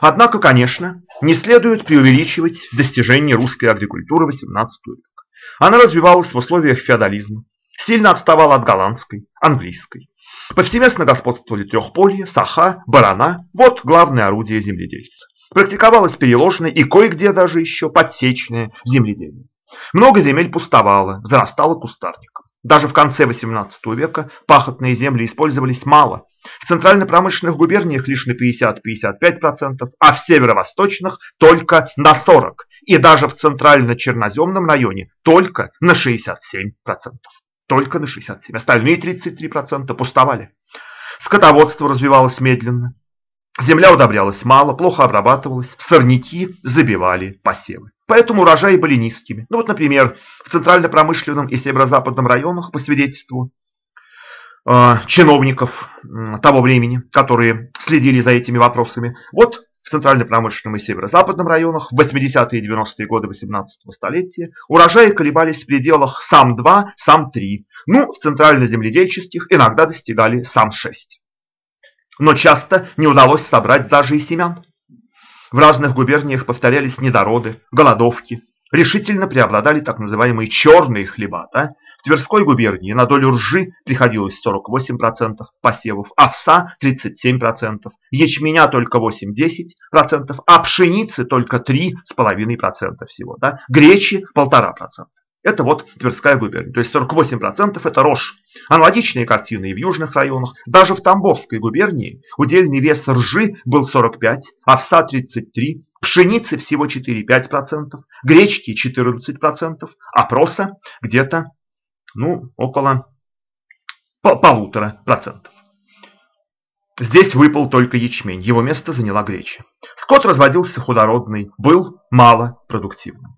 Однако, конечно, не следует преувеличивать достижения русской агрикультуры XVIII века. Она развивалась в условиях феодализма, сильно отставала от голландской, английской. Повсеместно господствовали трехполье, саха, барана – вот главное орудие земледельца. Практиковалось переложенное и кое-где даже еще подсечное земледелие. Много земель пустовало, зарастало кустарником. Даже в конце XVIII века пахотные земли использовались мало. В центрально-промышленных губерниях лишь на 50-55%, а в северо-восточных только на 40%. И даже в центрально-черноземном районе только на 67%. Только на 67%. Остальные 33% пустовали. Скотоводство развивалось медленно. Земля удобрялась мало, плохо обрабатывалась, сорняки забивали посевы. Поэтому урожаи были низкими. Ну вот, например, в центрально-промышленном и северо-западном районах, по свидетельству чиновников э, того времени, которые следили за этими вопросами, вот в центрально-промышленном и северо-западном районах в 80-е и 90-е годы 18 столетия урожаи колебались в пределах сам 2, сам 3. Ну, в центрально-земледельческих иногда достигали сам 6. Но часто не удалось собрать даже и семян. В разных губерниях повторялись недороды, голодовки. Решительно преобладали так называемые черные хлеба. Да? В Тверской губернии на долю ржи приходилось 48% посевов, овса 37%, ячменя только 8-10%, а пшеницы только 3,5% всего. Да? Гречи 1,5%. Это вот Тверская губерния. То есть 48% это рожь. Аналогичные картины и в южных районах. Даже в Тамбовской губернии удельный вес ржи был 45, овса 33, пшеницы всего 4-5%, гречки 14%, а проса где-то ну, около полутора процентов. Здесь выпал только ячмень, его место заняла греча. Скот разводился худородный, был малопродуктивным.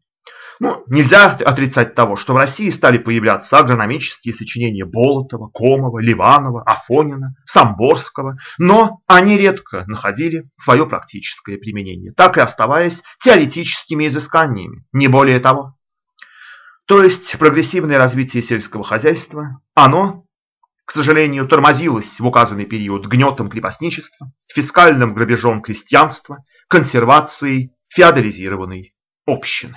Ну, нельзя отрицать того, что в России стали появляться агрономические сочинения Болотова, Комова, Ливанова, Афонина, Самборского, но они редко находили свое практическое применение, так и оставаясь теоретическими изысканиями, не более того. То есть прогрессивное развитие сельского хозяйства, оно, к сожалению, тормозилось в указанный период гнетом крепостничества, фискальным грабежом крестьянства, консервацией феодализированной общины.